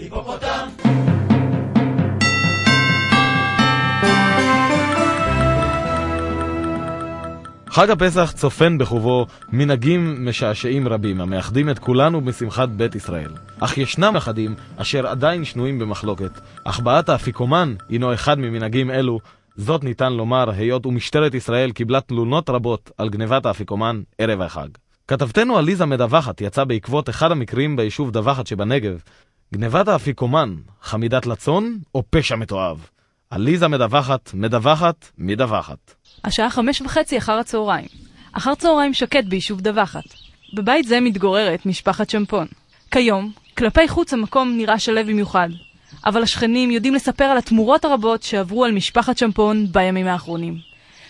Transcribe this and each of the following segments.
היפופוטם! חג הפסח צופן בחובו מנהגים משעשעים רבים, המאחדים את כולנו בשמחת בית ישראל. אך ישנם אחדים אשר עדיין שנויים במחלוקת. החבאת האפיקומן הינו אחד ממנהגים אלו, זאת ניתן לומר היות ומשטרת ישראל קיבלה תלונות רבות על גנבת האפיקומן ערב החג. כתבתנו עליזה מדווחת יצא בעקבות אחד המקרים ביישוב דווחת שבנגב, גנבת האפיקומן, חמידת לצון או פשע מתועב? עליזה מדווחת, מדווחת, מדווחת. השעה חמש וחצי אחר הצהריים. אחר צהריים שקט ביישוב דווחת. בבית זה מתגוררת משפחת שמפון. כיום, כלפי חוץ המקום נראה שלו במיוחד. אבל השכנים יודעים לספר על התמורות הרבות שעברו על משפחת שמפון בימים האחרונים.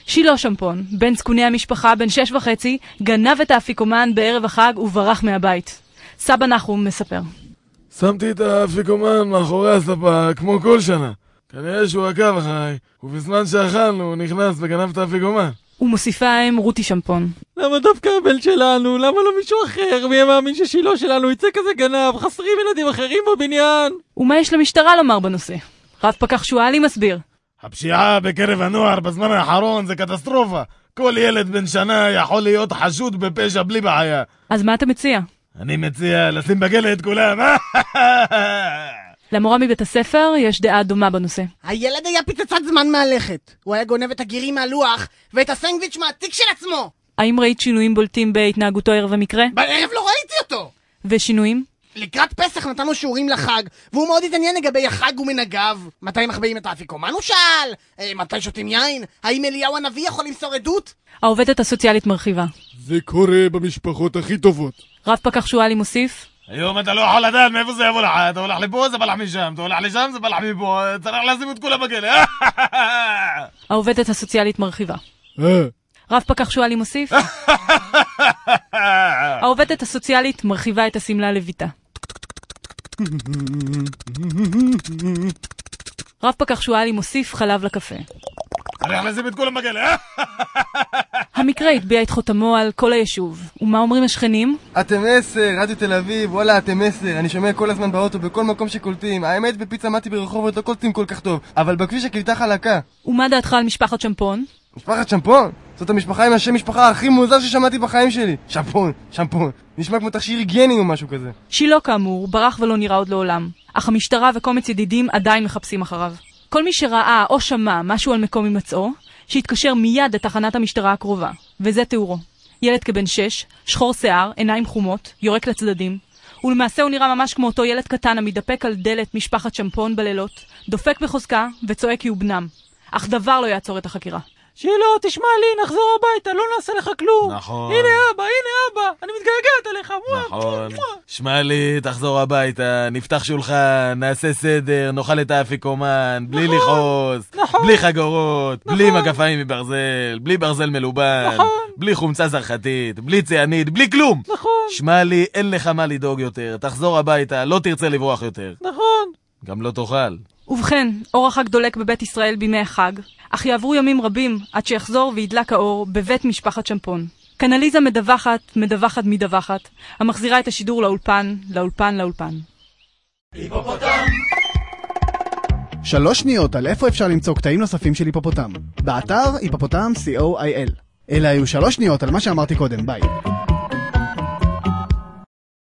שילה שמפון, בן זקוני המשפחה, בן שש וחצי, גנב את האפיקומן בערב החג וברח מהבית. סבא נחום מספר. שמתי את האפיקומן מאחורי הספה, כמו כל שנה. כנראה שהוא עקב אחריי, ובזמן שאכלנו הוא נכנס וגנב את האפיקומן. ומוסיפה האם רותי שמפון. למה דווקא הבן שלנו? למה לא מישהו אחר? מי מאמין ששילה שלנו יצא כזה גנב? חסרים ילדים אחרים בבניין? ומה יש למשטרה לומר בנושא? רב פקח שועלי מסביר. הפשיעה בקרב הנוער בזמן האחרון זה קטסטרופה. כל ילד בן שנה יכול להיות חשוד בפשע בלי בעיה. אז מה אתה מציע? אני מציע לשים בכלא את כולם. למורה מבית הספר יש דעה דומה בנושא. הילד היה פצצת זמן מהלכת. הוא היה גונב את הגירים מהלוח ואת הסנדוויץ' מהתיק של עצמו. האם ראית שינויים בולטים בהתנהגותו ערב המקרה? בערב לא ראיתי אותו! ושינויים? לקראת פסח נתנו שיעורים לחג, והוא מאוד התעניין לגבי החג ומנהגיו. מתי מחביאים את האפיקומן הוא שאל? אה, מתי שותים יין? האם אליהו הנביא יכול למסור עדות? העובדת הסוציאלית מרחיבה. זה קורה במשפחות הכי טובות. רב פקח שועלי מוסיף. היום אתה לא יכול לדעת מאיפה זה יבוא לך, אתה הולך לפה זה בלח משם, אתה הולך לשם זה בלח מפה, צריך לשים את כולם בכלא. העובדת הסוציאלית מרחיבה. רב פקח שועלי מוסיף. העובדת הסוציאלית מרחיבה את השמלה לביתה. רב פקח שועלי מוסיף חלב לקפה. צריך לשים את כולם בכלא. המקרה הטביע את חותמו על כל היישוב. ומה אומרים השכנים? אתם עשר, רדיו תל אביב, וואלה אתם עשר, אני שומע כל הזמן באוטו בכל מקום שקולטים. האמת בפיצה מתי ברחובות לא קולטים כל כך טוב, אבל בכביש הקליטה חלקה. ומה דעתך על משפחת שמפון? משפחת שמפון? זאת המשפחה עם השם משפחה הכי מוזר ששמעתי בחיים שלי. שמפון, שמפון. נשמע כמו תכשיר היגייני או משהו כזה. שילה כאמור ברח ולא נראה עוד לעולם, אך המשטרה וקומץ ידידים עדיין מחפשים אחריו. כל מי שראה או שמע משהו על מקום הימצאו, שיתקשר מיד לתחנת המשטרה הקרובה. וזה תיאורו. ילד כבן שש, שחור שיער, עיניים חומות, יורק לצדדים, ולמעשה הוא נראה ממש כמו אותו ילד קטן המתדפק על דלת משפחת שמפון בלילות, דופק בחוזקה וצועק כי הוא בנם. אך דבר לא יעצור את החקירה. שילה, תשמע לי, נחזור הביתה, לא נעשה לך כלום. נכון. הנה אבא, הנה אבא, אני מתגעגעת אליך. נכון. שמע לי, תחזור הביתה, נפתח שולחן, נעשה סדר, נאכל את האפיקומן, בלי לכעוס, נכון. בלי חגורות, בלי נכון. מגפיים מברזל, בלי ברזל מלובן, נכון. בלי חומצה זרחתית, בלי ציאנית, בלי כלום! נכון, שמע לי, אין לך מה לדאוג יותר, תחזור הביתה, לא תרצה לברוח יותר. נכון. גם לא תאכל. ובכן, אור החג דולק בבית ישראל בימי החג, אך יעברו ימים רבים עד שיחזור וידלק האור בבית משפחת שמפון. כאן עליזה מדווחת, מדווחת מדווחת, המחזירה את השידור לאולפן, לאולפן, לאולפן. היפופוטם! שלוש שניות על איפה אפשר למצוא קטעים נוספים של היפופוטם. באתר היפופוטם co.il. אלה היו שלוש שניות על מה שאמרתי קודם, ביי.